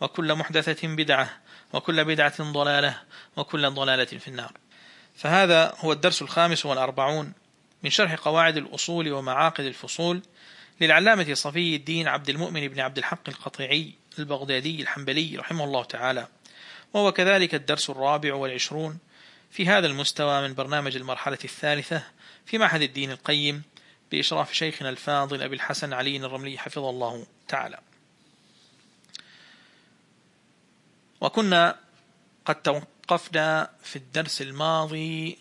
وكل محدثة بدعة وكل بدعة ضلالة وكل ضلالة في النار. فهذا هو الدرس الخامس والأربعون من شرح قواعد الأصول ومعاقد الفصول للعلامة صفي الدين عبد المؤمن بن عبد الحق القطيعي البغدادي الحنبلي رحمه الله تعالى. وهو كذلك الدرس الرابع والعشرون في هذا المستوى من برنامج المرحلة الثالثة في معهد الدين القيم بإشراف شيخنا الفاضل أبي الحسن علي الرملي حفظه الله تعالى. وكنا قد توقفنا في الدرس الماضي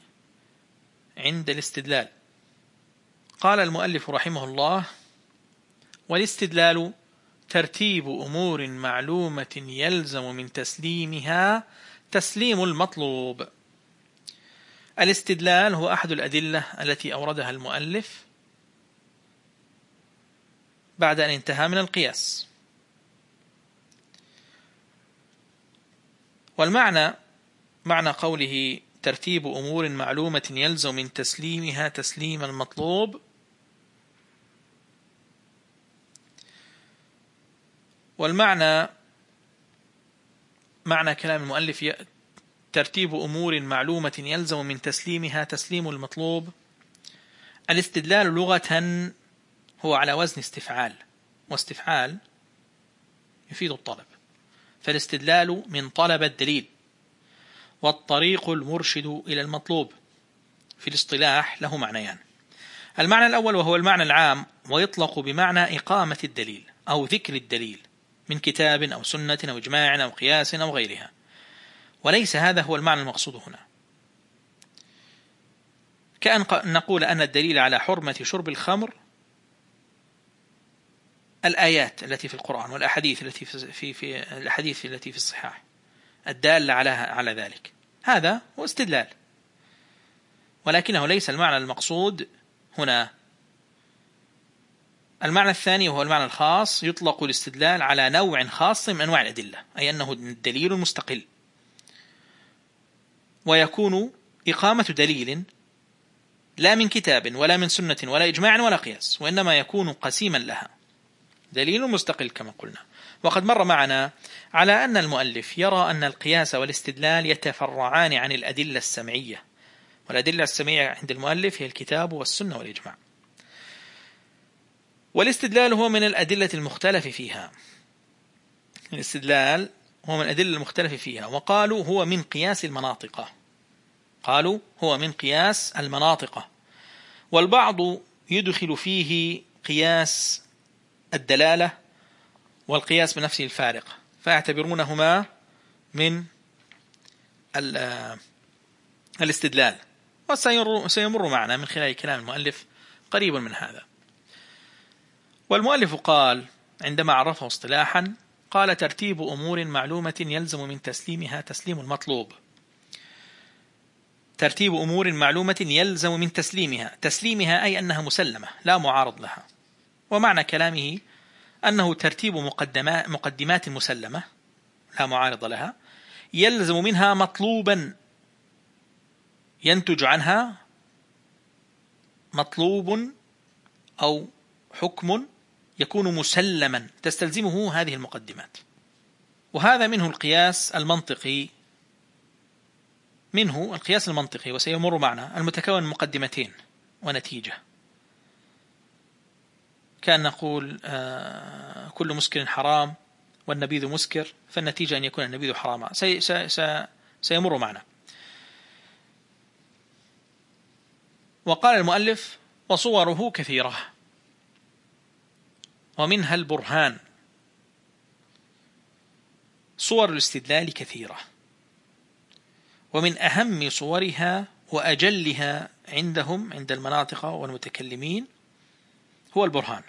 عند الاستدلال. قال المؤلف رحمه الله والاستدلال ترتيب أمور معلومة يلزم من تسليمها تسليم المطلوب. الاستدلال هو أحد الأدلة التي أوردها المؤلف بعد أن انتهى من القياس. والمعنى معنى قوله ترتيب أمور معلومة يلزم من تسليمها تسليم المطلوب. والمعنى معنى كلام المؤلف ترتيب أمور معلومة يلزم من تسليمها تسليم المطلوب. الاستدلال لغة هو على وزن استفعال واستفعال يفيد الطلب. فالاستدلال من طلب الدليل والطريق المرشد إلى المطلوب في الاصطلاح له معنيان. المعنى الأول وهو المعنى العام ويطلق بمعنى إقامة الدليل أو ذكر الدليل من كتاب أو سنة أو إجماع أو قياس أو غيرها. وليس هذا هو المعنى المقصود هنا. كأن نقول أن الدليل على حرمة شرب الخمر الآيات التي في القرآن والأحاديث التي في في الأحاديث التي في الصحاح الدالة على على ذلك. هذا هو استدلال. ولكنه ليس المعنى المقصود هنا. المعنى الثاني وهو المعنى الخاص يطلق الاستدلال على نوع خاص من أنواع الأدلة أي أنه دليل مستقل. ويكون إقامة دليل لا من كتاب ولا من سنة ولا إجماع ولا قياس وإنما يكون قسيما لها. دليل مستقل كما قلنا. وقد مر معنا على أن المؤلف يرى أن القياس والاستدلال يتفرعان عن الأدلة السمعية. والأدلة السمعية عند المؤلف هي الكتاب والسنة والإجماع. والاستدلال هو من الأدلة المختلف فيها. الاستدلال هو من الأدلة المختلف فيها. وقالوا هو من قياس المناطق. قالوا هو من قياس المناطق. والبعض يدخل فيه قياس الدلالة والقياس بنفسه الفارق. فيعتبرونهما من الاستدلال. وسيمر معنا من خلال كلام المؤلف قريب من هذا. والمؤلف قال عندما عرفه اصطلاحا قال ترتيب أمور معلومة يلزم من تسليمها تسليم المطلوب. ترتيب أمور معلومة يلزم من تسليمها. تسليمها أي أنها مسلمة لا معارض لها. ومعنى كلامه أنه ترتيب مقدمات, مسلمة لا معارض لها يلزم منها مطلوبا ينتج عنها مطلوب أو حكم يكون مسلما تستلزمه هذه المقدمات. وهذا منه القياس المنطقي منه القياس المنطقي وسيمر معنا المتكون من مقدمتين ونتيجة. كان نقول آه، كل مسكر حرام والنبيذ مسكر فالنتيجة أن يكون النبيذ حراما. سي سي سيمر معنا. وقال المؤلف وصوره كثيرة. ومنها البرهان. صور الاستدلال كثيرة. ومن أهم صورها وأجلها عندهم عند المناطق والمتكلمين هو البرهان.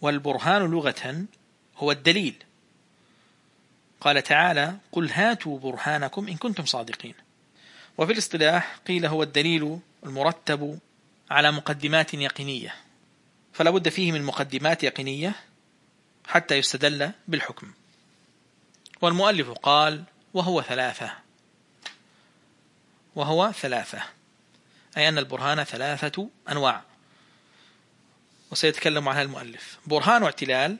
والبرهان لغة هو الدليل. قال تعالى قل هاتوا برهانكم إن كنتم صادقين. وفي الاصطلاح قيل هو الدليل المرتب على مقدمات يقينية. فلا بد فيه من مقدمات يقينية حتى يستدل بالحكم. والمؤلف قال وهو ثلاثة. وهو ثلاثة. أي أن البرهان ثلاثة أنواع. وسيتكلم عنها المؤلف. برهان اعتلال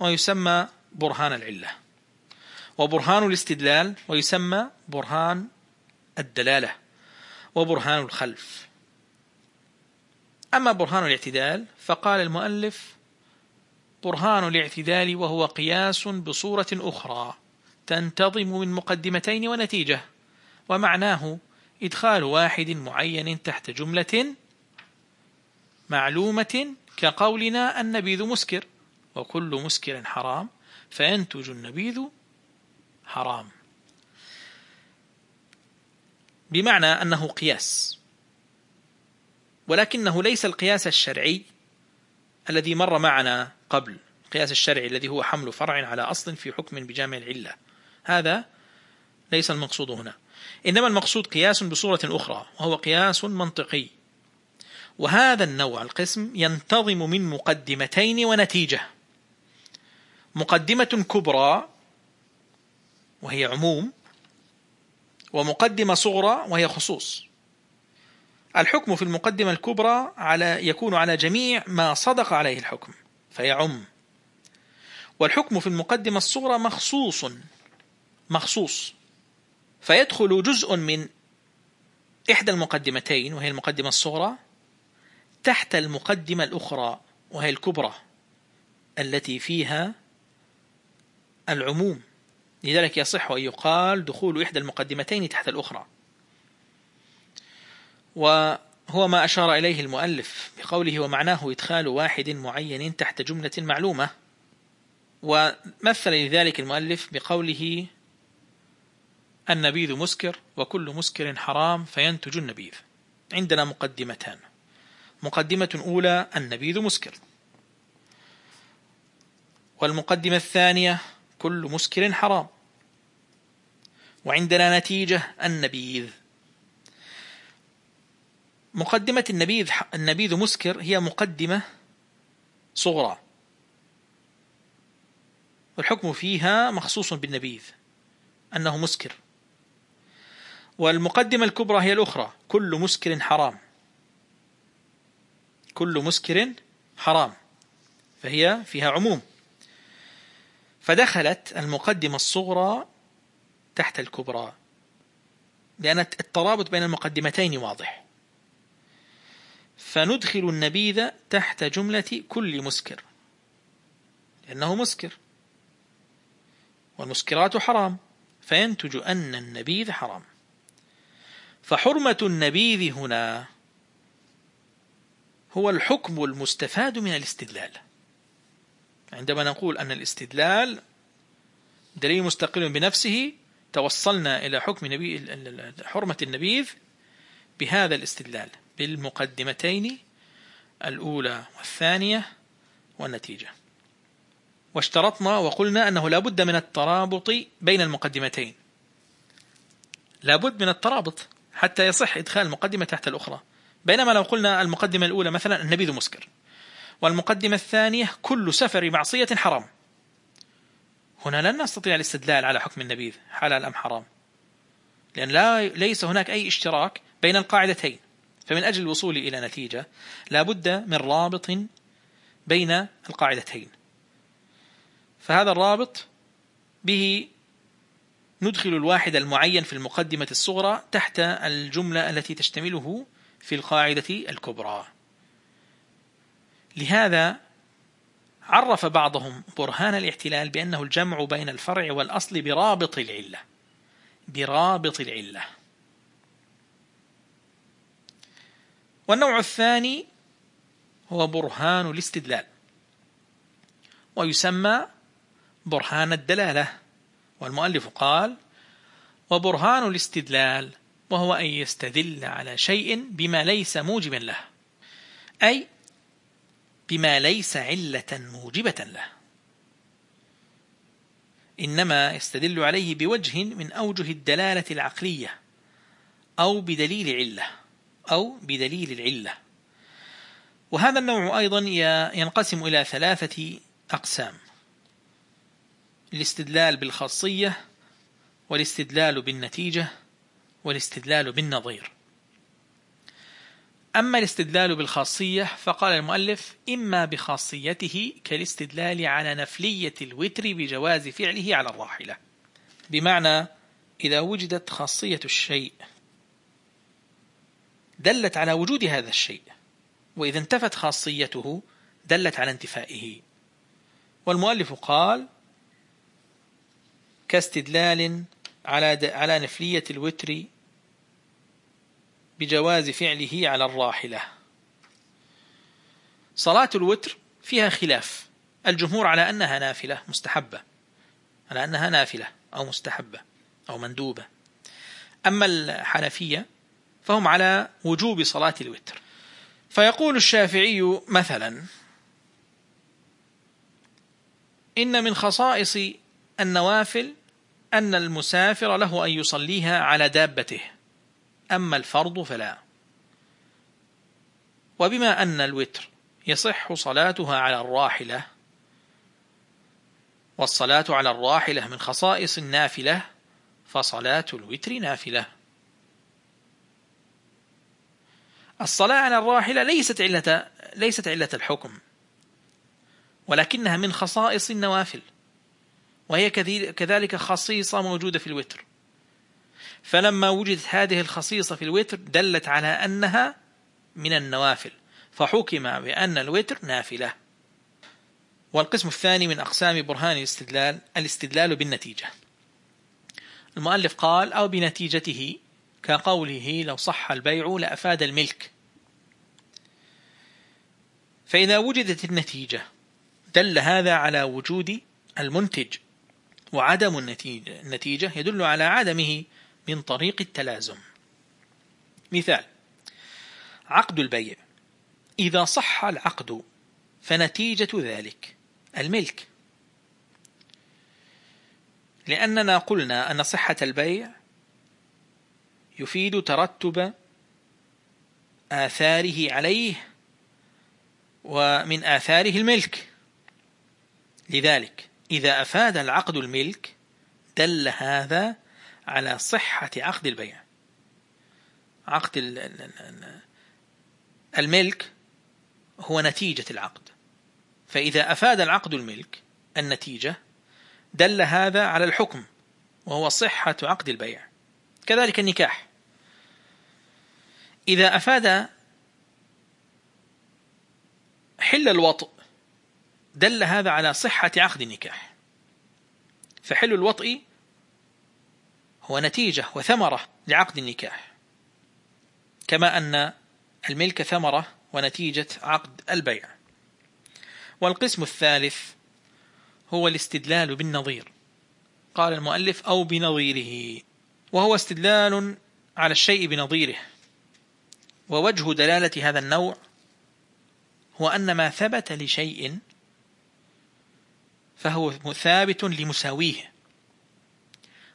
ويسمى برهان العلة. وبرهان الاستدلال ويسمى برهان الدلالة. وبرهان الخلف. أما برهان الاعتدال فقال المؤلف برهان الاعتدال وهو قياس بصورة أخرى تنتظم من مقدمتين ونتيجة ومعناه إدخال واحد معين تحت جملة معلومة كقولنا النبيذ مسكر وكل مسكر حرام فينتج النبيذ حرام. بمعنى أنه قياس ولكنه ليس القياس الشرعي الذي مر معنا قبل. القياس الشرعي الذي هو حمل فرع على أصل في حكم بجامع العلة. هذا ليس المقصود هنا. إنما المقصود قياس بصورة أخرى وهو قياس منطقي. وهذا النوع القسم ينتظم من مقدمتين ونتيجة. مقدمة كبرى وهي عموم ومقدمة صغرى وهي خصوص. الحكم في المقدمة الكبرى على يكون على جميع ما صدق عليه الحكم فيعم والحكم في المقدمة الصغرى مخصوص مخصوص. فيدخل جزء من إحدى المقدمتين وهي المقدمة الصغرى تحت المقدمة الأخرى وهي الكبرى التي فيها العموم. لذلك يصح أن يقال دخول إحدى المقدمتين تحت الأخرى. وهو ما أشار إليه المؤلف بقوله ومعناه إدخال واحد معين تحت جملة معلومة. ومثل لذلك المؤلف بقوله النبيذ مسكر وكل مسكر حرام فينتج النبيذ. عندنا مقدمتان. مقدمة أولى النبيذ مسكر. والمقدمة الثانية كل مسكر حرام. وعندنا نتيجة النبيذ. مقدمة النبيذ النبيذ مسكر هي مقدمة صغرى. والحكم فيها مخصوص بالنبيذ أنه مسكر. والمقدمة الكبرى هي الأخرى كل مسكر حرام. كل مسكر حرام فهي فيها عموم. فدخلت المقدمة الصغرى تحت الكبرى لأن الترابط بين المقدمتين واضح. فندخل النبيذ تحت جملة كل مسكر لأنه مسكر. والمسكرات حرام فينتج أن النبيذ حرام. فحرمة النبيذ هنا هو الحكم المستفاد من الاستدلال. عندما نقول أن الاستدلال دليل مستقل بنفسه توصلنا إلى حكم نبي حرمة النبيذ بهذا الاستدلال بالمقدمتين الأولى والثانية والنتيجة. واشترطنا وقلنا أنه لا بد من الترابط بين المقدمتين. لا بد من الترابط حتى يصح إدخال المقدمة تحت الأخرى. بينما لو قلنا المقدمة الأولى مثلا النبيذ مسكر والمقدمة الثانية كل سفر معصية حرام. هنا لن نستطيع الاستدلال على حكم النبيذ حلال أم حرام؟ لأن لا ليس هناك أي اشتراك بين القاعدتين. فمن أجل الوصول إلى نتيجة لا بد من رابط بين القاعدتين. فهذا الرابط به ندخل الواحد المعين في المقدمة الصغرى تحت الجملة التي تشتمله في القاعدة الكبرى. لهذا عرف بعضهم برهان الاحتلال بأنه الجمع بين الفرع والأصل برابط العلة. برابط العلة. والنوع الثاني هو برهان الاستدلال. ويسمى برهان الدلالة. والمؤلف قال وبرهان الاستدلال وهو أن يستدل على شيء بما ليس موجبا له أي بما ليس علة موجبة له. إنما يستدل عليه بوجه من أوجه الدلالة العقلية أو بدليل علة أو بدليل العلة. وهذا النوع أيضا ينقسم إلى ثلاثة أقسام الاستدلال بالخاصية والاستدلال بالنتيجة والاستدلال بالنظير. أما الاستدلال بالخاصية فقال المؤلف إما بخاصيته كالاستدلال على نفلية الوتر بجواز فعله على الراحلة. بمعنى إذا وجدت خاصية الشيء دلت على وجود هذا الشيء وإذا انتفت خاصيته دلت على انتفائه. والمؤلف قال كاستدلال على على نفلية الوتر بجواز فعله على الراحلة. صلاة الوتر فيها خلاف. الجمهور على أنها نافلة مستحبة. على أنها نافلة أو مستحبة أو مندوبة. أما الحنفية فهم على وجوب صلاة الوتر. فيقول الشافعي مثلا إن من خصائص النوافل أن المسافر له أن يصليها على دابته. أما الفرض فلا. وبما أن الوتر يصح صلاتها على الراحلة والصلاة على الراحلة من خصائص النافلة فصلاة الوتر نافلة. الصلاة على الراحلة ليست علة ليست علة الحكم ولكنها من خصائص النوافل. وهي كذلك خصيصة موجودة في الوتر. فلما وجدت هذه الخصيصة في الوتر دلت على أنها من النوافل فحكم بأن الوتر نافلة. والقسم الثاني من أقسام برهان الاستدلال الاستدلال بالنتيجة. المؤلف قال أو بنتيجته كقوله لو صح البيع لأفاد الملك. فإذا وجدت النتيجة دل هذا على وجود المنتج. وعدم النتيجة, النتيجة يدل على عدمه من طريق التلازم. مثال عقد البيع. إذا صح العقد فنتيجة ذلك الملك. لأننا قلنا أن صحة البيع يفيد ترتب آثاره عليه ومن آثاره الملك. لذلك إذا أفاد العقد الملك دل هذا على صحة عقد البيع عقد الملك هو نتيجة العقد. فإذا أفاد العقد الملك النتيجة دل هذا على الحكم وهو صحة عقد البيع كذلك النكاح. إذا أفاد حل الوطء دل هذا على صحة عقد النكاح. فحل الوطء هو نتيجة وثمرة لعقد النكاح. كما أن الملك ثمرة ونتيجة عقد البيع. والقسم الثالث هو الاستدلال بالنظير. قال المؤلف أو بنظيره. وهو استدلال على الشيء بنظيره. ووجه دلالة هذا النوع هو أن ما ثبت لشيء فهو ثابت لمساويه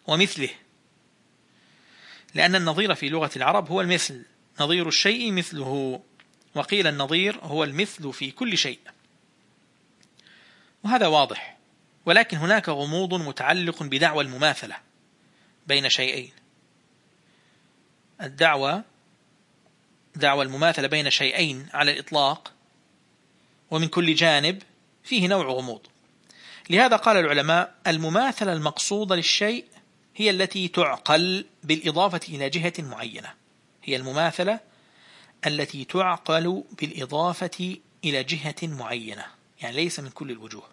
ومثله لأن النظير في لغة العرب هو المثل نظير الشيء مثله وقيل النظير هو المثل في كل شيء. وهذا واضح ولكن هناك غموض متعلق بدعوى المماثلة بين شيئين. الدعوة دعوى المماثلة بين شيئين على الإطلاق ومن كل جانب فيه نوع غموض. لهذا قال العلماء المماثلة المقصودة للشيء هي التي تعقل بالإضافة إلى جهة معينة. هي المماثلة التي تعقل بالإضافة إلى جهة معينة. يعني ليس من كل الوجوه.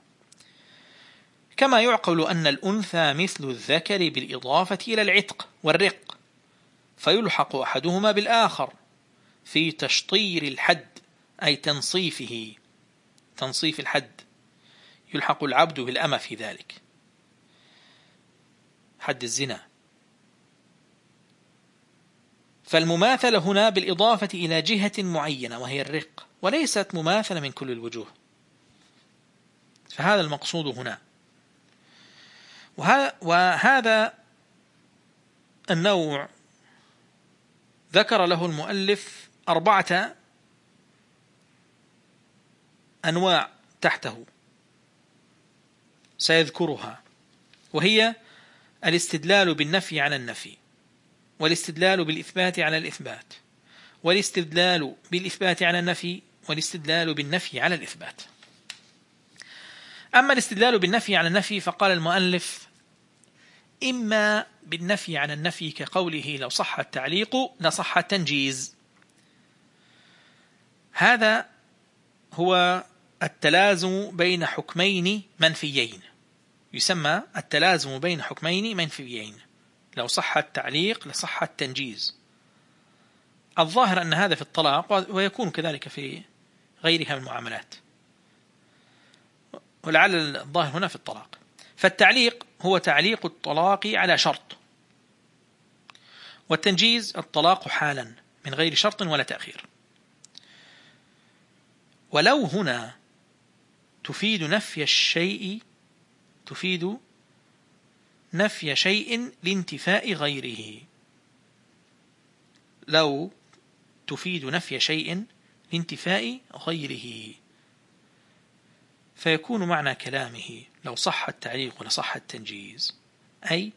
كما يعقل أن الأنثى مثل الذكر بالإضافة إلى العتق والرق فيلحق أحدهما بالآخر في تشطير الحد أي تنصيفه. تنصيف الحد. يلحق العبد بالأمة في ذلك. حد الزنا. فالمماثلة هنا بالإضافة إلى جهة معينة وهي الرق وليست مماثلة من كل الوجوه. فهذا المقصود هنا. وهذا النوع ذكر له المؤلف أربعة أنواع تحته. سيذكرها وهي الاستدلال بالنفي على النفي والاستدلال بالإثبات على الإثبات والاستدلال بالإثبات على النفي والاستدلال بالنفي على الإثبات. أما الاستدلال بالنفي على النفي فقال المؤلف إما بالنفي على النفي كقوله لو صح التعليق لصح التنجيز. هذا هو التلازم بين حكمين منفيين. يسمى التلازم بين حكمين منفيين. لو صح التعليق لصح التنجيز. الظاهر أن هذا في الطلاق ويكون كذلك في غيرها من المعاملات. ولعل الظاهر هنا في الطلاق. فالتعليق هو تعليق الطلاق على شرط. والتنجيز الطلاق حالا من غير شرط ولا تأخير. ولو هنا تفيد نفي الشيء تفيد نفي شيء لانتفاء غيره. لو تفيد نفي شيء لانتفاء غيره. فيكون معنى كلامه لو صح التعليق لصح التنجيز. أي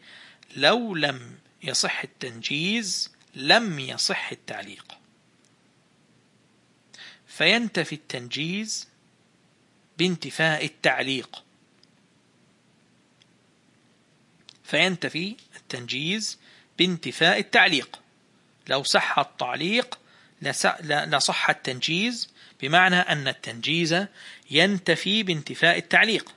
لو لم يصح التنجيز لم يصح التعليق. فينتفي التنجيز بانتفاء التعليق. فينتفي التنجيز بانتفاء التعليق. لو صح التعليق لصح التنجيز بمعنى أن التنجيز ينتفي بانتفاء التعليق.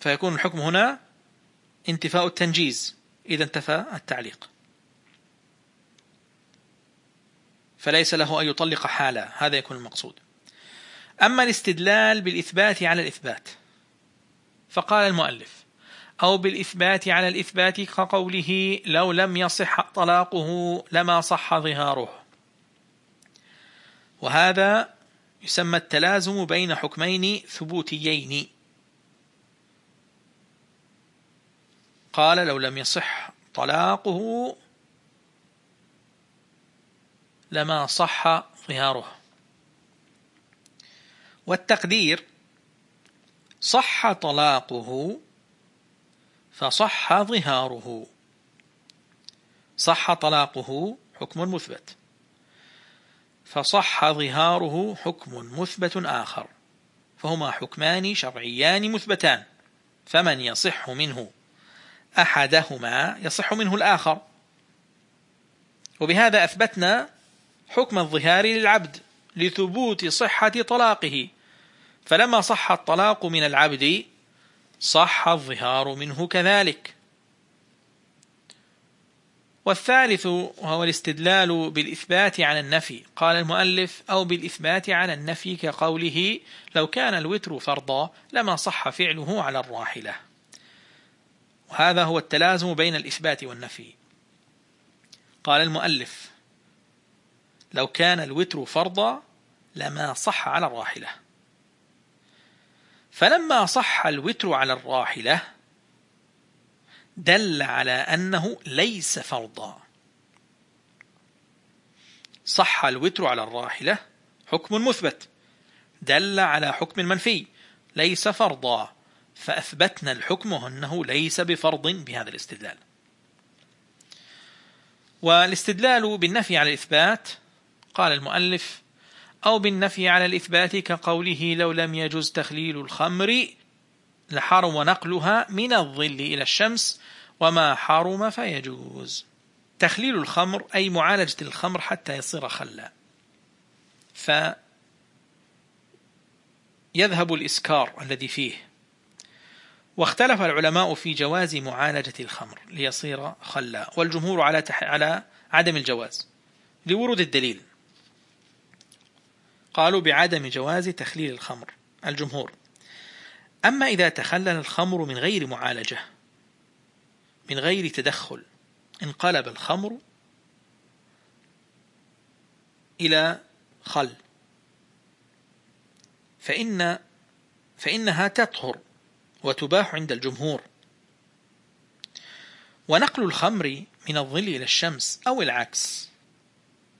فيكون الحكم هنا انتفاء التنجيز. إذا انتفى التعليق. فليس له أن يطلق حالا. هذا يكون المقصود. أما الاستدلال بالإثبات على الإثبات فقال المؤلف أو بالإثبات على الإثبات كقوله لو لم يصح طلاقه لما صح ظهاره. وهذا يسمى التلازم بين حكمين ثبوتيين. قال لو لم يصح طلاقه لما صح ظهاره. والتقدير صح طلاقه فصح ظهاره. صح طلاقه حكم مثبت. فصح ظهاره حكم مثبت آخر. فهما حكمان شرعيان مثبتان. فمن يصح منه أحدهما يصح منه الآخر. وبهذا أثبتنا حكم الظهار للعبد. لثبوت صحة طلاقه. فلما صح الطلاق من العبد صح الظهار منه كذلك. والثالث وهو الاستدلال بالإثبات على النفي. قال المؤلف أو بالإثبات على النفي كقوله لو كان الوتر فرضا لما صح فعله على الراحلة. وهذا هو التلازم بين الإثبات والنفي. قال المؤلف لو كان الوتر فرضا لما صح على الراحلة. فلما صح الوتر على الراحلة دل على أنه ليس فرضا. صح الوتر على الراحلة حكم مثبت. دل على حكم منفي ليس فرضا. فأثبتنا الحكم أنه ليس بفرض بهذا الاستدلال. والاستدلال بالنفي على الإثبات قال المؤلف أو بالنفي على الإثبات كقوله لو لم يجوز تخليل الخمر لحرم نقلها من الظل إلى الشمس وما حرم فيجوز. تخليل الخمر أي معالجة الخمر حتى يصير خلا. فيذهب الإسكار الذي فيه. واختلف العلماء في جواز معالجة الخمر ليصير خلا والجمهور على تح... على عدم الجواز لورود الدليل. قالوا بعدم جواز تخليل الخمر. الجمهور. أما إذا تخلل الخمر من غير معالجة من غير تدخل انقلب الخمر إلى خل. فإن فإنها تطهر وتباح عند الجمهور. ونقل الخمر من الظل إلى الشمس أو العكس.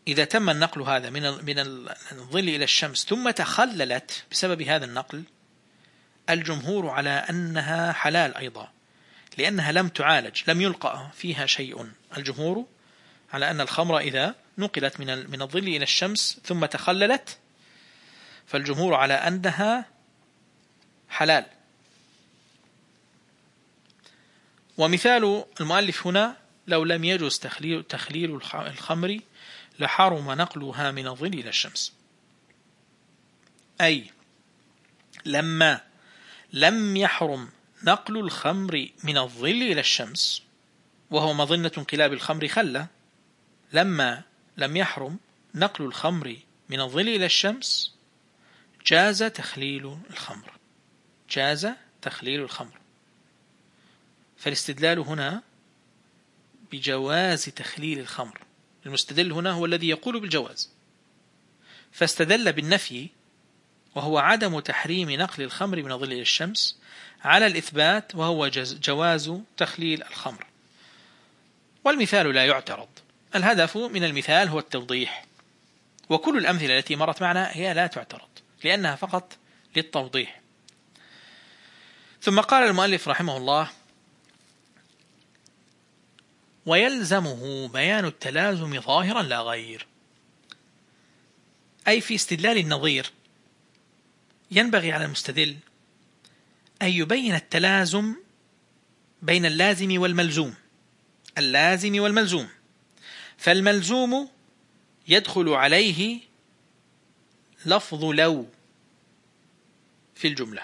إذا تم النقل هذا من من الظل إلى الشمس ثم تخللت بسبب هذا النقل الجمهور على أنها حلال أيضا لأنها لم تعالج لم يلقى فيها شيء. الجمهور على أن الخمر إذا نقلت من من الظل إلى الشمس ثم تخللت فالجمهور على أنها حلال. ومثال المؤلف هنا لو لم يجوز تخليل, الخمر لحرم نقلها من الظل إلى الشمس. أي لما لم يحرم نقل الخمر من الظل إلى الشمس وهو مظنة انقلاب الخمر خلة لما لم يحرم نقل الخمر من الظل إلى الشمس جاز تخليل الخمر. جاز تخليل الخمر. فالاستدلال هنا بجواز تخليل الخمر. المستدل هنا هو الذي يقول بالجواز. فاستدل بالنفي وهو عدم تحريم نقل الخمر من ظل الشمس على الإثبات وهو جواز تخليل الخمر. والمثال لا يعترض. الهدف من المثال هو التوضيح. وكل الأمثلة التي مرت معنا هي لا تعترض لأنها فقط للتوضيح. ثم قال المؤلف رحمه الله ويلزمه بيان التلازم ظاهرا لا غير. أي في استدلال النظير ينبغي على المستدل أن يبين التلازم بين اللازم والملزوم. اللازم والملزوم. فالملزوم يدخل عليه لفظ لو في الجملة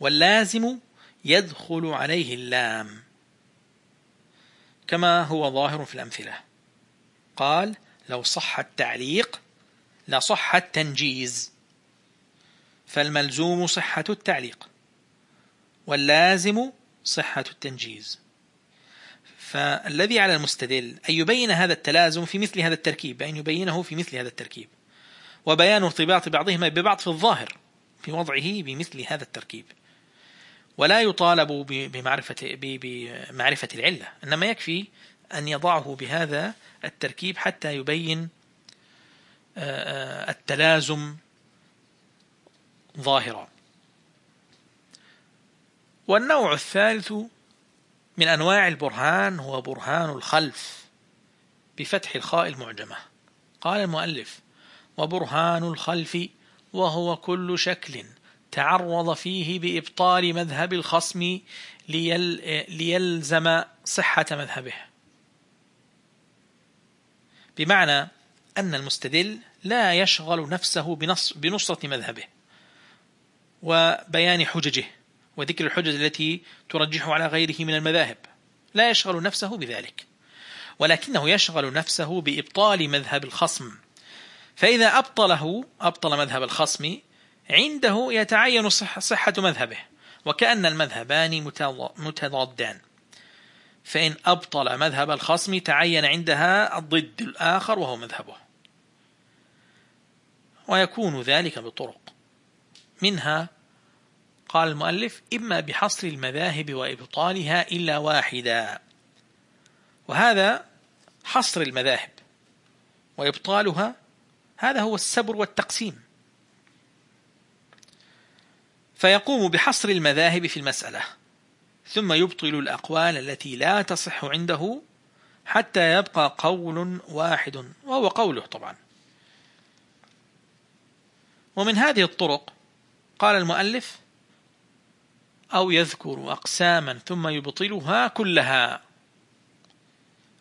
واللازم يدخل عليه اللام. كما هو ظاهر في الأمثلة. قال لو صح التعليق لصح التنجيز. فالملزوم صحة التعليق واللازم صحة التنجيز. فالذي على المستدل أن يبين هذا التلازم في مثل هذا التركيب بأن يبينه في مثل هذا التركيب. وبيان ارتباط بعضهما ببعض في الظاهر في وضعه بمثل هذا التركيب. ولا يطالب بمعرفة, بمعرفة العلة. إنما يكفي أن يضعه بهذا التركيب حتى يبين التلازم ظاهرا. والنوع الثالث من أنواع البرهان هو برهان الخلف بفتح الخاء المعجمة. قال المؤلف وبرهان الخلف وهو كل شكل تعرض فيه بإبطال مذهب الخصم ليل ليلزم صحة مذهبه. بمعنى أن المستدل لا يشغل نفسه بنص بنصرة مذهبه وبيان حججه وذكر الحجج التي ترجح على غيره من المذاهب. لا يشغل نفسه بذلك. ولكنه يشغل نفسه بإبطال مذهب الخصم. فإذا أبطله أبطل مذهب الخصم عنده يتعين صحة مذهبه وكأن المذهبان متضادان. فإن أبطل مذهب الخصم تعين عندها الضد الآخر وهو مذهبه. ويكون ذلك بطرق. منها قال المؤلف إما بحصر المذاهب وإبطالها إلا واحدا. وهذا حصر المذاهب وإبطالها هذا هو السبر والتقسيم. فيقوم بحصر المذاهب في المسألة ثم يبطل الأقوال التي لا تصح عنده حتى يبقى قول واحد وهو قوله طبعا. ومن هذه الطرق قال المؤلف أو يذكر أقساما ثم يبطلها كلها.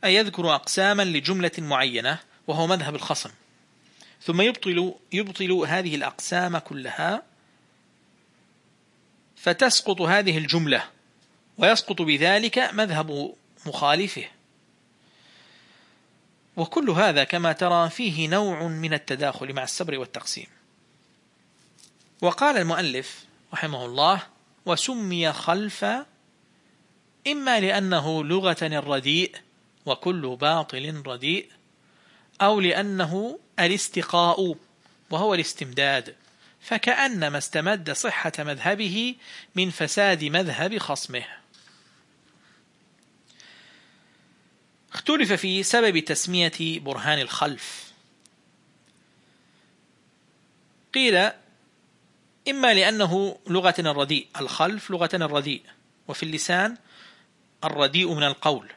أي يذكر أقساما لجملة معينة وهو مذهب الخصم. ثم يبطل, يبطل هذه الأقسام كلها فتسقط هذه الجملة ويسقط بذلك مذهب مخالفه. وكل هذا كما ترى فيه نوع من التداخل مع السبر والتقسيم. وقال المؤلف رحمه الله وسمي خلف إما لأنه لغة الرديء وكل باطل رديء أو لأنه الاستقاء وهو الاستمداد. فكأنما استمد صحة مذهبه من فساد مذهب خصمه. اختلف في سبب تسمية برهان الخلف. قيل إما لأنه لغة الرديء الخلف لغة الرديء وفي اللسان الرديء من القول.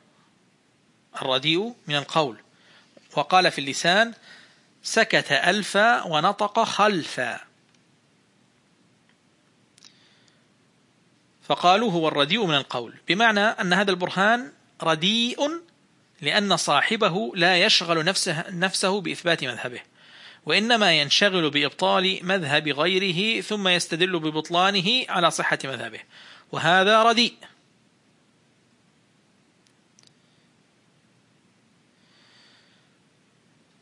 الرديء من القول. وقال في اللسان سكت ألفا ونطق خلفا. فقالوا هو الرديء من القول. بمعنى أن هذا البرهان رديء لأن صاحبه لا يشغل نفسه, نفسه بإثبات مذهبه وإنما ينشغل بإبطال مذهب غيره ثم يستدل ببطلانه على صحة مذهبه وهذا رديء.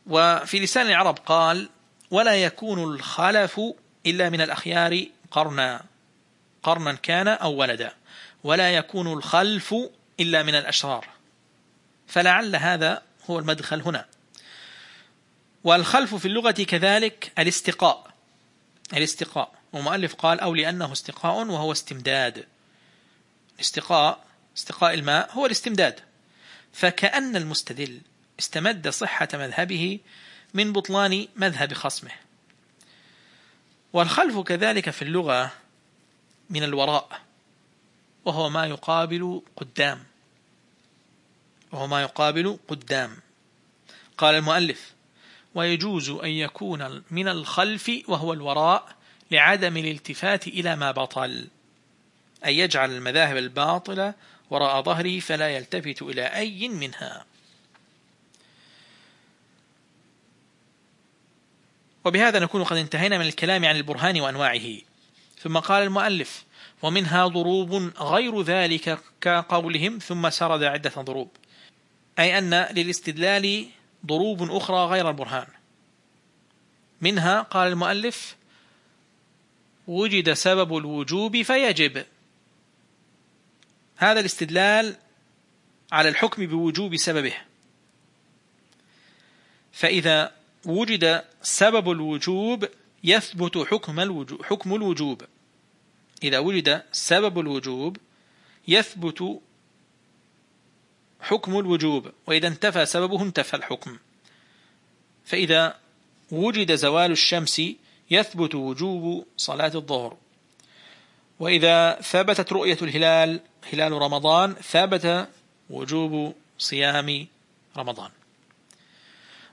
وفي لسان العرب قال ولا يكون الخلف إلا من الأخيار قرنا. قرنا كان أو ولدا ولا يكون الخلف إلا من الأشرار. فلعل هذا هو المدخل هنا. والخلف في اللغة كذلك الاستقاء. الاستقاء. ومؤلف قال أو لأنه استقاء وهو استمداد. استقاء استقاء الماء هو الاستمداد. فكأن المستدل استمد صحة مذهبه من بطلان مذهب خصمه. والخلف كذلك في اللغة من الوراء وهو ما يقابل قدام وهو ما يقابل قدام. قال المؤلف ويجوز أن يكون من الخلف وهو الوراء لعدم الالتفات إلى ما بطل أن يجعل المذاهب الباطلة وراء ظهره فلا يلتفت إلى أي منها. وبهذا نكون قد انتهينا من الكلام عن البرهان وأنواعه. ثم قال المؤلف ومنها ضروب غير ذلك كقولهم ثم سرد عدة ضروب. أي أن للاستدلال ضروب أخرى غير البرهان. منها قال المؤلف وجد سبب الوجوب فيجب. هذا الاستدلال على الحكم بوجوب سببه. فإذا وجد سبب الوجوب يثبت حكم الوجوب, حكم الوجوب. إذا وجد سبب الوجوب يثبت حكم الوجوب وإذا انتفى سببه انتفى الحكم. فإذا وجد زوال الشمس يثبت وجوب صلاة الظهر. وإذا ثبتت رؤية الهلال هلال رمضان ثبت وجوب صيام رمضان.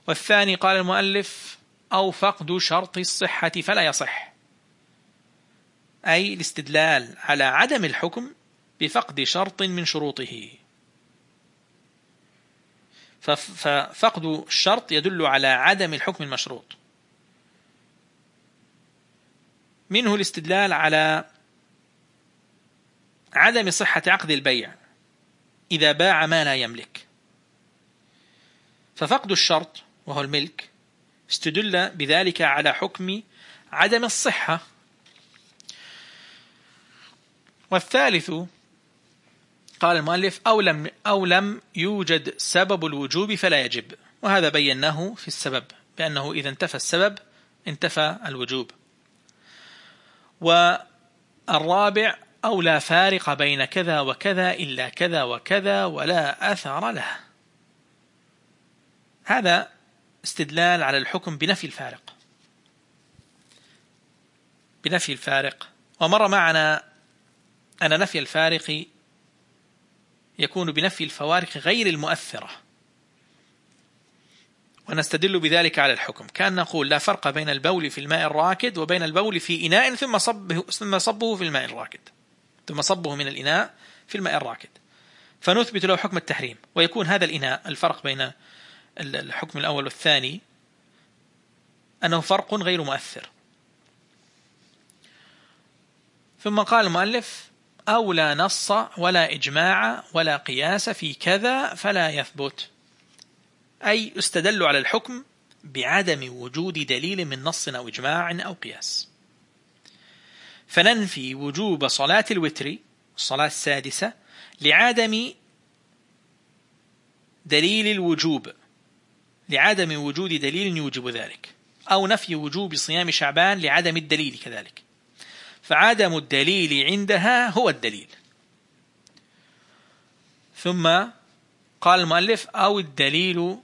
والثاني قال المؤلف أو فقد شرط الصحة فلا يصح. أي الاستدلال على عدم الحكم بفقد شرط من شروطه. ففقد الشرط يدل على عدم الحكم المشروط. منه الاستدلال على عدم صحة عقد البيع إذا باع ما لا يملك. ففقد الشرط وهو الملك استدل بذلك على حكم عدم الصحة والثالث قال المؤلف أو لم, أو لم يوجد سبب الوجوب فلا يجب. وهذا بيناه في السبب بأنه إذا انتفى السبب انتفى الوجوب. والرابع أو لا فارق بين كذا وكذا إلا كذا وكذا ولا أثر له. هذا استدلال على الحكم بنفي الفارق. بنفي الفارق. ومر معنا أن نفي الفارق يكون بنفي الفوارق غير المؤثرة. ونستدل بذلك على الحكم. كأن نقول لا فرق بين البول في الماء الراكد وبين البول في إناء ثم صبه, ثم صبه في الماء الراكد. ثم صبه من الإناء في الماء الراكد. فنثبت له حكم التحريم. ويكون هذا الإناء الفرق بين الحكم الأول والثاني أنه فرق غير مؤثر. ثم قال المؤلف أو لا نص ولا إجماع ولا قياس في كذا فلا يثبت. أي استدل على الحكم بعدم وجود دليل من نص أو إجماع أو قياس. فننفي وجوب صلاة الوتر الصلاة السادسة لعدم دليل الوجوب لعدم وجود دليل يوجب ذلك أو نفي وجوب صيام شعبان لعدم الدليل كذلك. فعدم الدليل عندها هو الدليل. ثم قال المؤلف أو الدليل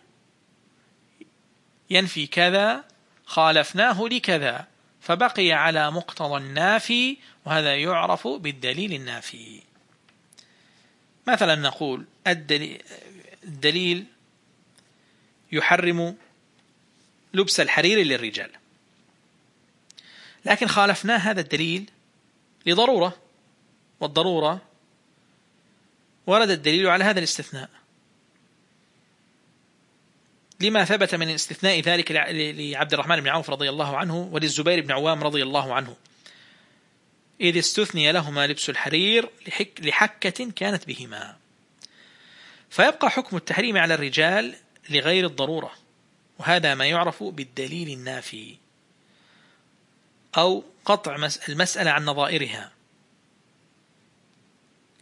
ينفي كذا خالفناه لكذا فبقي على مقتضى النافي وهذا يعرف بالدليل النافي. مثلا نقول الدليل يحرم لبس الحرير للرجال. لكن خالفنا هذا الدليل لضرورة والضرورة ورد الدليل على هذا الاستثناء. لما ثبت من استثناء ذلك لعبد الرحمن بن عوف رضي الله عنه وللزبير بن عوام رضي الله عنه. إذ استثني لهما لبس الحرير لحك لحكة كانت بهما. فيبقى حكم التحريم على الرجال لغير الضرورة وهذا ما يعرف بالدليل النافي. أو قطع المسألة عن نظائرها.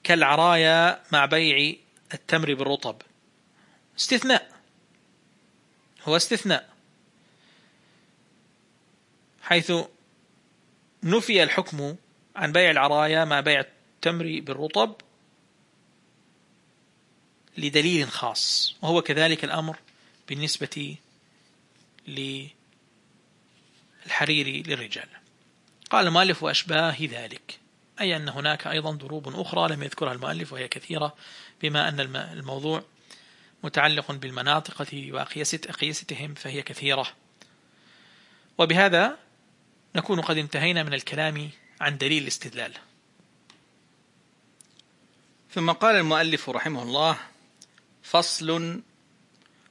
كالعرايا مع بيع التمر بالرطب. استثناء. هو استثناء. حيث نفي الحكم عن بيع العرايا مع بيع التمر بالرطب لدليل خاص. وهو كذلك الأمر بالنسبة للحرير للرجال. قال المؤلف وأشباه ذلك أي أن هناك أيضا ضروب أخرى لم يذكرها المؤلف وهي كثيرة بما أن الموضوع متعلق بالمناطق وأقيستهم فهي كثيرة. وبهذا نكون قد انتهينا من الكلام عن دليل الاستدلال. ثم قال المؤلف رحمه الله فصل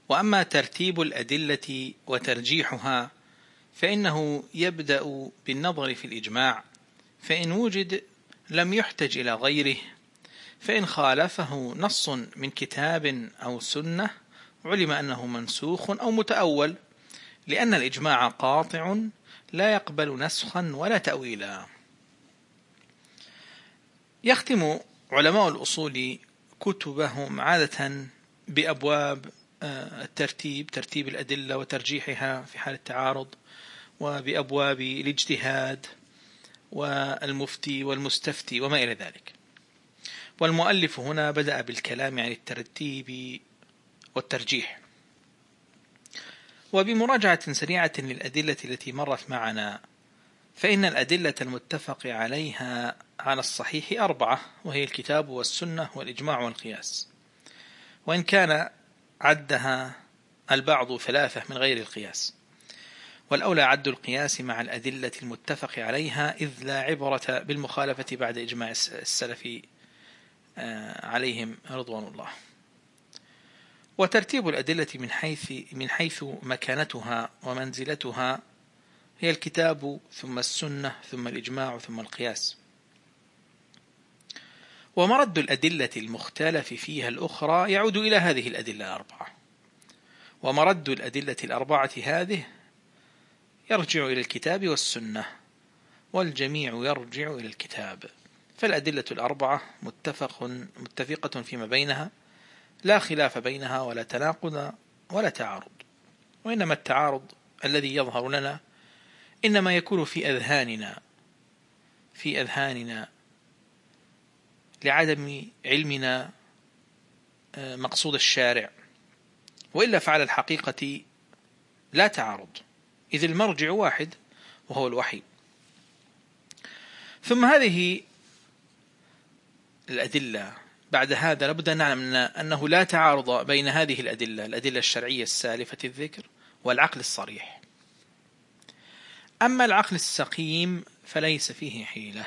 وأما ترتيب الأدلة وترجيحها فإنه يبدأ بالنظر في الإجماع فإن وجد لم يحتج إلى غيره فإن خالفه نص من كتاب أو سنة علم أنه منسوخ أو متأول لأن الإجماع قاطع لا يقبل نسخا ولا تأويلا. يختم علماء الأصول كتبهم عادة بأبواب آه، الترتيب ترتيب الأدلة وترجيحها في حال التعارض. وبأبواب الاجتهاد والمفتي والمستفتي وما إلى ذلك. والمؤلف هنا بدأ بالكلام عن الترتيب والترجيح. وبمراجعة سريعة للأدلة التي مرت معنا فإن الأدلة المتفق عليها على الصحيح أربعة وهي الكتاب والسنة والإجماع والقياس. وإن كان عدها البعض ثلاثة من غير القياس. والأولى عد القياس مع الأدلة المتفق عليها إذ لا عبرة بالمخالفة بعد إجماع السلف آه، عليهم رضوان الله. وترتيب الأدلة من حيث من حيث مكانتها ومنزلتها هي الكتاب ثم السنة ثم الإجماع ثم القياس. ومرد الأدلة المختلف فيها الأخرى يعود إلى هذه الأدلة الأربعة. ومرد الأدلة الأربعة هذه يرجع إلى الكتاب والسنة والجميع يرجع إلى الكتاب. فالأدلة الأربعة متفق متفقة فيما بينها لا خلاف بينها ولا تناقض ولا تعارض. وإنما التعارض الذي يظهر لنا إنما يكون في أذهاننا في أذهاننا لعدم علمنا آه، مقصود الشارع. وإلا فعلى الحقيقة لا تعارض. إذ المرجع واحد وهو الوحي. ثم هذه الأدلة. بعد هذا لابد أن نعلم أنه لا تعارض بين هذه الأدلة الأدلة الشرعية السالفة الذكر والعقل الصريح. أما العقل السقيم فليس فيه حيلة.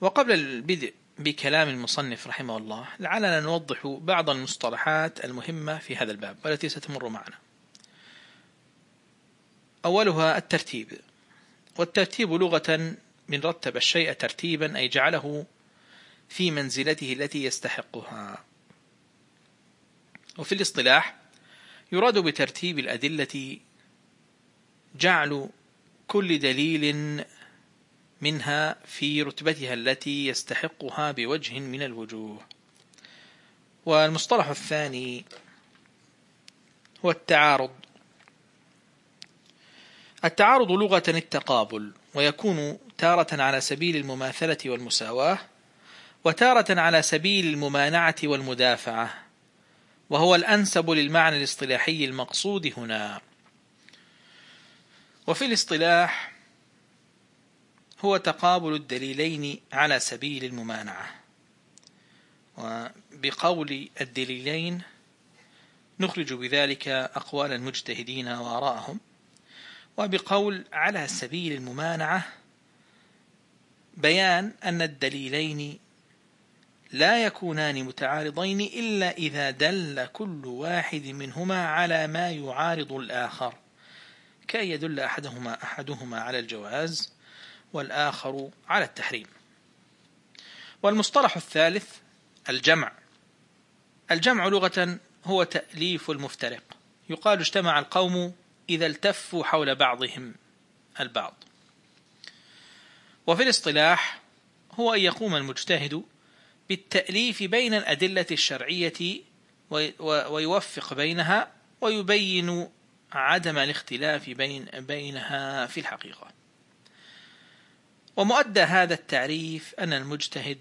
وقبل البدء بكلام المصنف رحمه الله لعلنا نوضح بعض المصطلحات المهمة في هذا الباب والتي ستمر معنا. أولها الترتيب. والترتيب لغة من رتب الشيء ترتيبا أي جعله في منزلته التي يستحقها. وفي الاصطلاح يراد بترتيب الأدلة جعل كل دليل منها في رتبتها التي يستحقها بوجه من الوجوه. والمصطلح الثاني هو التعارض. التعارض لغة التقابل ويكون تارة على سبيل المماثلة والمساواة وتارة على سبيل الممانعة والمدافعة وهو الأنسب للمعنى الاصطلاحي المقصود هنا. وفي الاصطلاح هو تقابل الدليلين على سبيل الممانعة. وبقول الدليلين نخرج بذلك أقوال المجتهدين وآراءهم. وبقول على سبيل الممانعة بيان أن الدليلين لا يكونان متعارضين إلا إذا دل كل واحد منهما على ما يعارض الآخر كأن يدل أحدهما أحدهما على الجواز والآخر على التحريم. والمصطلح الثالث الجمع. الجمع لغة هو تأليف المفترق. يقال اجتمع القوم إذا التفوا حول بعضهم البعض. وفي الاصطلاح هو أن يقوم المجتهد بالتأليف بين الأدلة الشرعية ويوفق بينها ويبين عدم الاختلاف بين بينها في الحقيقة. ومؤدى هذا التعريف أن المجتهد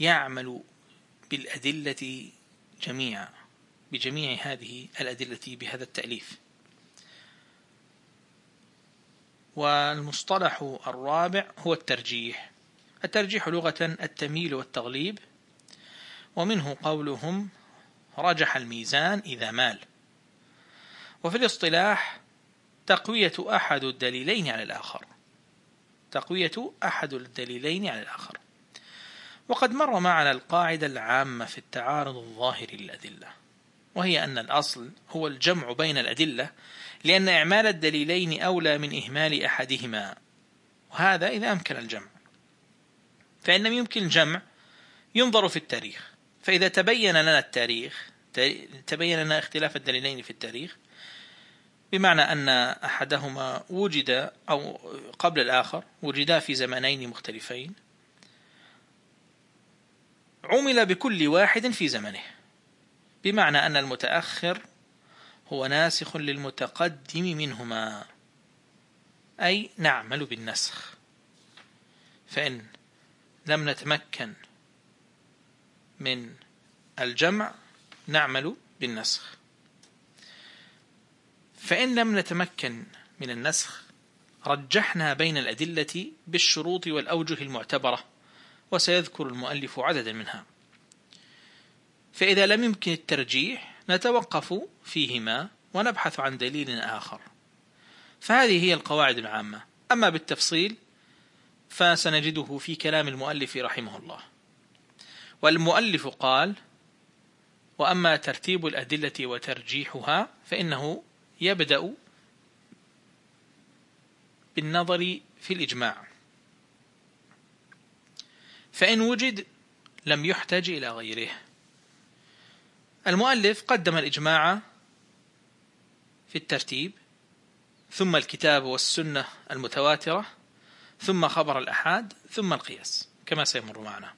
يعمل بالأدلة جميعا بجميع هذه الأدلة بهذا التأليف. والمصطلح الرابع هو الترجيح. الترجيح لغة التميل والتغليب ومنه قولهم رجح الميزان إذا مال. وفي الاصطلاح تقوية أحد الدليلين على الآخر. تقوية أحد الدليلين على الآخر. وقد مر معنا القاعدة العامة في التعارض الظاهر للأدلة. وهي أن الأصل هو الجمع بين الأدلة لأن إعمال الدليلين أولى من إهمال أحدهما. وهذا إذا أمكن الجمع. فإن لم يمكن الجمع ينظر في التاريخ. فإذا تبين لنا التاريخ تبين لنا اختلاف الدليلين في التاريخ بمعنى أن أحدهما وجد أو قبل الآخر وجدا في زمانين مختلفين عمل بكل واحد في زمنه. بمعنى أن المتأخر هو ناسخ للمتقدم منهما. أي نعمل بالنسخ. فإن لم نتمكن من الجمع نعمل بالنسخ. فإن لم نتمكن من النسخ رجحنا بين الأدلة بالشروط والأوجه المعتبرة وسيذكر المؤلف عددا منها. فإذا لم يمكن الترجيح نتوقف فيهما ونبحث عن دليل آخر. فهذه هي القواعد العامة. أما بالتفصيل فسنجده في كلام المؤلف رحمه الله. والمؤلف قال وأما ترتيب الأدلة وترجيحها فإنه يبدأ بالنظر في الإجماع. فإن وجد لم يحتج إلى غيره. المؤلف قدم الإجماع في الترتيب ثم الكتاب والسنة المتواترة ثم خبر الأحاد ثم القياس كما سيمر معنا.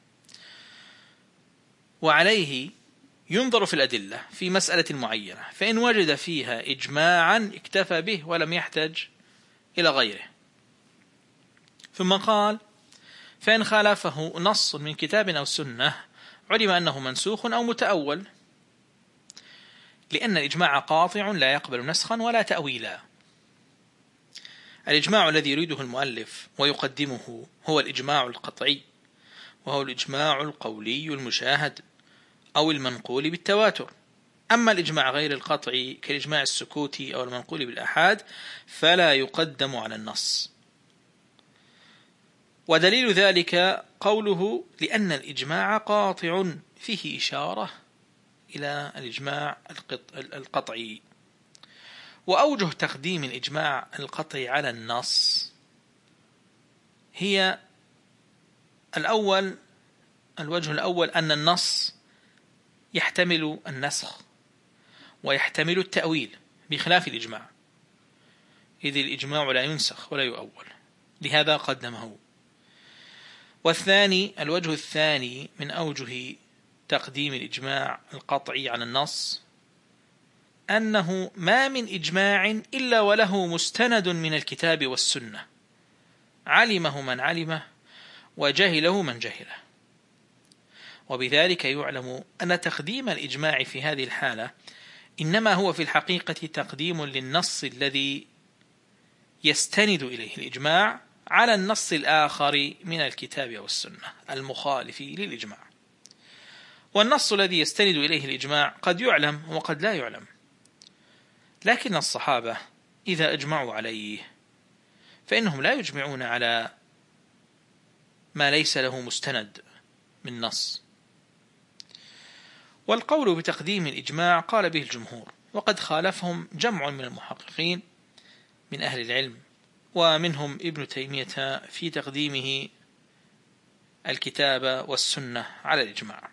وعليه ينظر في الأدلة في مسألة معينة فإن وجد فيها إجماعا اكتفى به ولم يحتج إلى غيره. ثم قال فإن خالفه نص من كتاب أو سنة علم أنه منسوخ أو متأول لأن الإجماع قاطع لا يقبل نسخا ولا تأويلا. الإجماع الذي يريده المؤلف ويقدمه هو الإجماع القطعي وهو الإجماع القولي المشاهد أو المنقول بالتواتر. أما الإجماع غير القطعي كالإجماع السكوتي أو المنقول بالأحاد فلا يقدم على النص. ودليل ذلك قوله لأن الإجماع قاطع فيه إشارة إلى الإجماع القطعي. وأوجه تقديم الإجماع القطعي على النص. هي الأول الوجه الأول أن النص يحتمل النسخ ويحتمل التأويل بخلاف الإجماع. إذ الإجماع لا ينسخ ولا يؤول. لهذا قدمه. والثاني الوجه الثاني من أوجه تقديم الإجماع القطعي على النص أنه ما من إجماع إلا وله مستند من الكتاب والسنة. علمه من علمه وجهله من جهله. وبذلك يعلم أن تقديم الإجماع في هذه الحالة إنما هو في الحقيقة تقديم للنص الذي يستند إليه الإجماع على النص الآخر من الكتاب والسنة المخالف للإجماع. والنص الذي يستند إليه الإجماع قد يعلم وقد لا يعلم. لكن الصحابة إذا أجمعوا عليه فإنهم لا يجمعون على ما ليس له مستند من نص. والقول بتقديم الإجماع قال به الجمهور وقد خالفهم جمع من المحققين من أهل العلم ومنهم ابن تيمية في تقديمه الكتاب والسنة على الإجماع.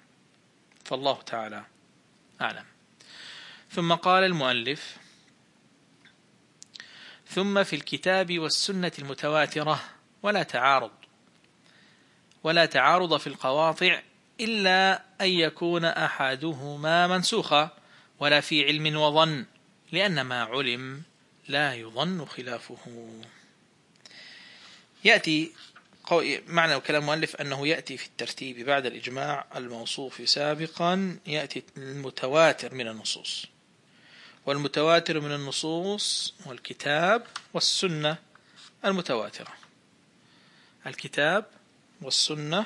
فالله تعالى أعلم. ثم قال المؤلف ثم في الكتاب والسنة المتواترة ولا تعارض ولا تعارض في القواطع إلا أن يكون أحدهما منسوخا ولا في علم وظن لأن ما علم لا يظن خلافه. يأتي معنى كلام المؤلف أنه يأتي في الترتيب بعد الإجماع الموصوف سابقا يأتي المتواتر من النصوص. والمتواتر من النصوص والكتاب والسنة المتواترة. الكتاب والسنة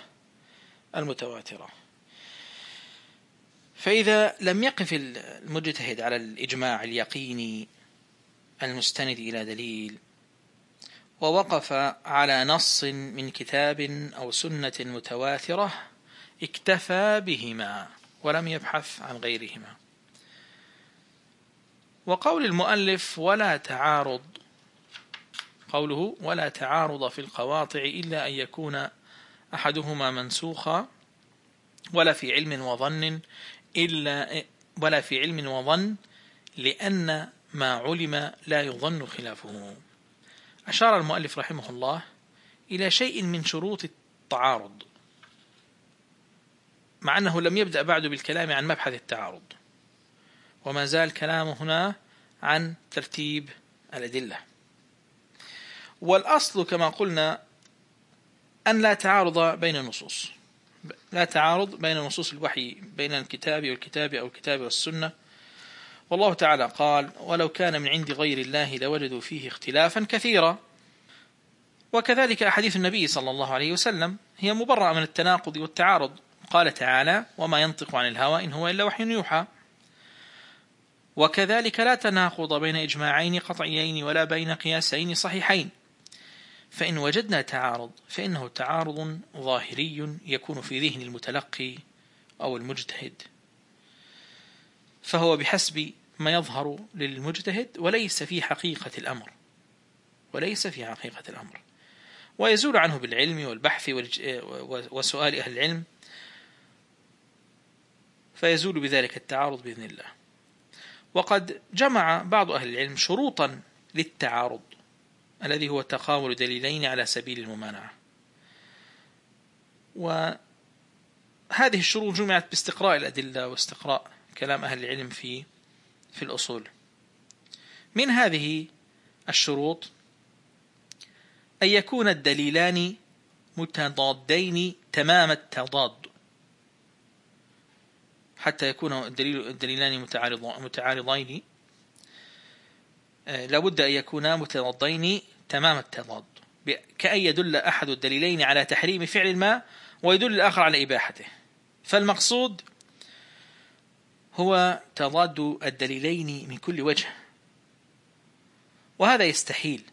المتواترة. فإذا لم يقف المجتهد على الإجماع اليقيني المستند إلى دليل ووقف على نص من كتاب أو سنة متواترة اكتفى بهما ولم يبحث عن غيرهما. وقول المؤلف ولا تعارض قوله ولا تعارض في القواطع إلا أن يكون أحدهما منسوخا ولا في علم وظن إلا ولا في علم وظن لأن ما علم لا يظن خلافه. أشار المؤلف رحمه الله إلى شيء من شروط التعارض مع أنه لم يبدأ بعد بالكلام عن مبحث التعارض وما زال كلامه هنا عن ترتيب الأدلة. والأصل كما قلنا أن لا تعارض بين النصوص لا تعارض بين نصوص الوحي بين الكتاب والكتاب أو الكتاب والسنة. والله تعالى قال ولو كان من عند غير الله لوجدوا فيه اختلافا كثيرا. وكذلك أحاديث النبي صلى الله عليه وسلم هي مبرأة من التناقض والتعارض. قال تعالى وما ينطق عن الهوى إن هو إلا وحي يوحى. وكذلك لا تناقض بين إجماعين قطعيين ولا بين قياسين صحيحين. فإن وجدنا تعارض فإنه تعارض ظاهري يكون في ذهن المتلقي أو المجتهد. فهو بحسب ما يظهر للمجتهد وليس في حقيقة الأمر. وليس في حقيقة الأمر. ويزول عنه بالعلم والبحث وسؤال أهل العلم. فيزول بذلك التعارض بإذن الله. وقد جمع بعض أهل العلم شروطا للتعارض الذي هو تقاول دليلين على سبيل الممانعة. وهذه الشروط جمعت باستقراء الأدلة واستقراء كلام أهل العلم في في الأصول. من هذه الشروط أن يكون الدليلان متضادين تمام التضاد. حتى يكون الدليلان متعارضين. آه، لابد أن يكونا متضادين تمام التضاد. كأن يدل أحد الدليلين على تحريم فعل ما ويدل الآخر على إباحته. فالمقصود هو تضاد الدليلين من كل وجه. وهذا يستحيل.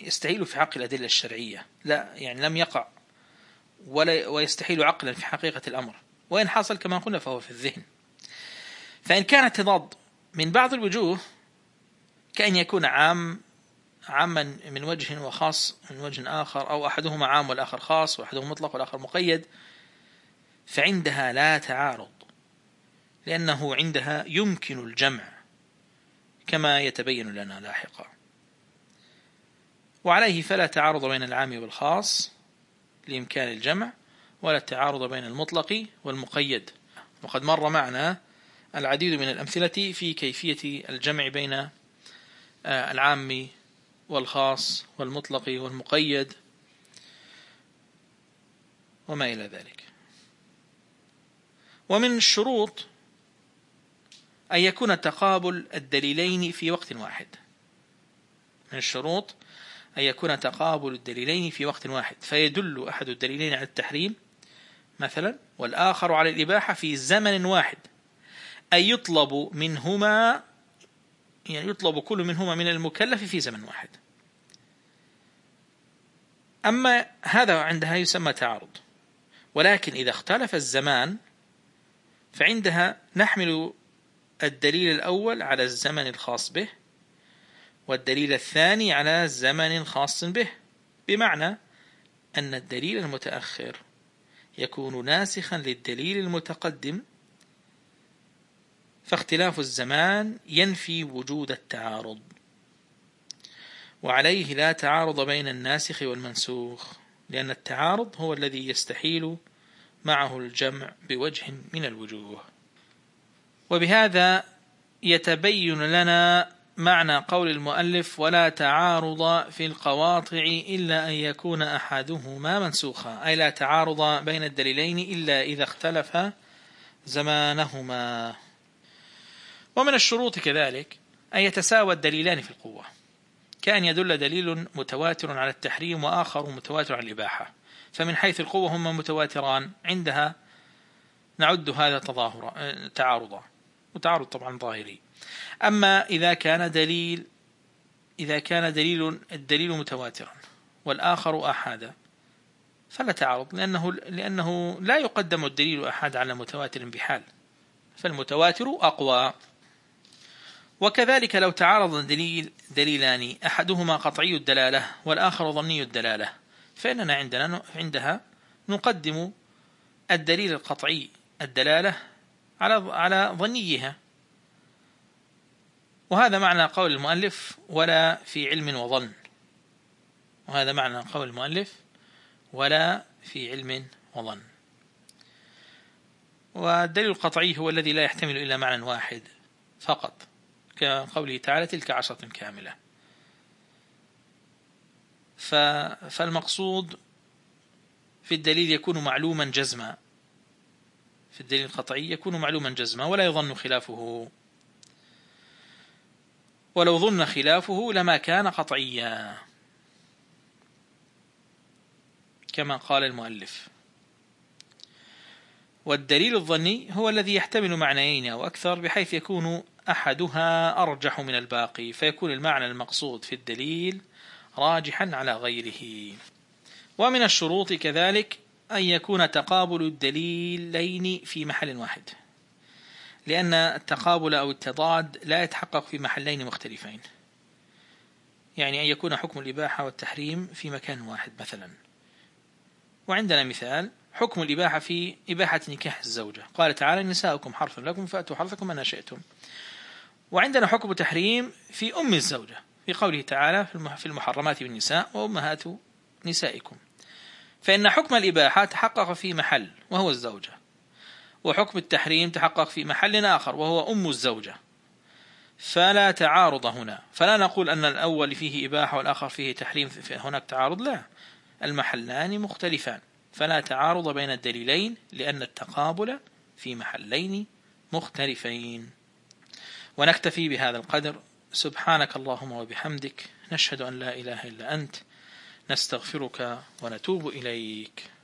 يستحيل في حق الأدلة الشرعية. لا يعني لم يقع. ولا ويستحيل عقلا في حقيقة الأمر. وإن حصل كما قلنا فهو في الذهن. فإن كان التضاد من بعض الوجوه كأن يكون عام عاما من وجه وخاص من وجه آخر أو أحدهما عام والآخر خاص وأحدهما مطلق والآخر مقيد فعندها لا تعارض. لأنه عندها يمكن الجمع كما يتبين لنا لاحقا. وعليه فلا تعارض بين العام والخاص لإمكان الجمع ولا التعارض بين المطلق والمقيد. وقد مر معنا العديد من الأمثلة في كيفية الجمع بين آه، العام والخاص والمطلق والمقيد وما إلى ذلك. ومن الشروط أن يكون تقابل الدليلين في وقت واحد. من الشروط أن يكون تقابل الدليلين في وقت واحد. فيدل أحد الدليلين على التحريم مثلا والآخر على الإباحة في زمن واحد. أي يطلب منهما يعني يطلب كل منهما من المكلف في زمن واحد. أما هذا عندها يسمى تعارض. ولكن إذا اختلف الزمان فعندها نحمل الدليل الأول على الزمن الخاص به والدليل الثاني على زمن خاص به بمعنى أن الدليل المتأخر يكون ناسخا للدليل المتقدم فاختلاف الزمان ينفي وجود التعارض وعليه لا تعارض بين الناسخ والمنسوخ لأن التعارض هو الذي يستحيل معه الجمع بوجه من الوجوه. وبهذا يتبين لنا معنى قول المؤلف ولا تعارض في القواطع إلا أن يكون أحدهما منسوخا أي لا تعارض بين الدليلين إلا إذا اختلف زمانهما. ومن الشروط كذلك أن يتساوى الدليلان في القوة. كأن يدل دليل متواتر على التحريم وآخر متواتر على الإباحة. فمن حيث القوة هما متواتران عندها نعد هذا تظاهرا تعارضا. وتعارض طبعا ظاهري. أما إذا كان دليل إذا كان دليل الدليل متواترا والآخر أحادا فلا تعارض لأنه, لأنه لا يقدم الدليل أحد على متواتر بحال. فالمتواتر أقوى. وكذلك لو تعارض دليل دليلان أحدهما قطعي الدلالة والآخر ظني الدلالة فإننا عندنا عندها نقدم الدليل القطعي الدلالة على على ظنيها. وهذا معنى قول المؤلف ولا في علم وظن. وهذا معنى قول المؤلف ولا في علم وظن. والدليل القطعي هو الذي لا يحتمل إلا معنى واحد فقط كقوله تعالى تلك عشرة كاملة. فالمقصود في الدليل يكون معلوما جزما. في الدليل القطعي يكون معلوما جزما ولا يظن خلافه. ولو ظن خلافه لما كان قطعيا. كما قال المؤلف. والدليل الظني هو الذي يحتمل معنيين أو أكثر بحيث يكون أحدها أرجح من الباقي فيكون المعنى المقصود في الدليل راجحا على غيره. ومن الشروط كذلك أن يكون تقابل الدليلين في محل واحد. لأن التقابل أو التضاد لا يتحقق في محلين مختلفين. يعني أن يكون حكم الإباحة والتحريم في مكان واحد مثلا. وعندنا مثال حكم الإباحة في إباحة نكاح الزوجة. قال تعالى نساؤكم حرف لكم فأتوا حرفكم أن شئتم. وعندنا حكم تحريم في أم الزوجة. في قوله تعالى في المحرمات بالنساء وأمهات نسائكم. فإن حكم الإباحة تحقق في محل وهو الزوجة. وحكم التحريم تحقق في محل آخر وهو أم الزوجة. فلا تعارض هنا. فلا نقول أن الأول فيه إباحة والآخر فيه تحريم هناك تعارض لا. المحلان مختلفان. فلا تعارض بين الدليلين لأن التقابل في محلين مختلفين. ونكتفي بهذا القدر. سبحانك اللهم وبحمدك. نشهد أن لا إله إلا أنت. نستغفرك ونتوب إليك.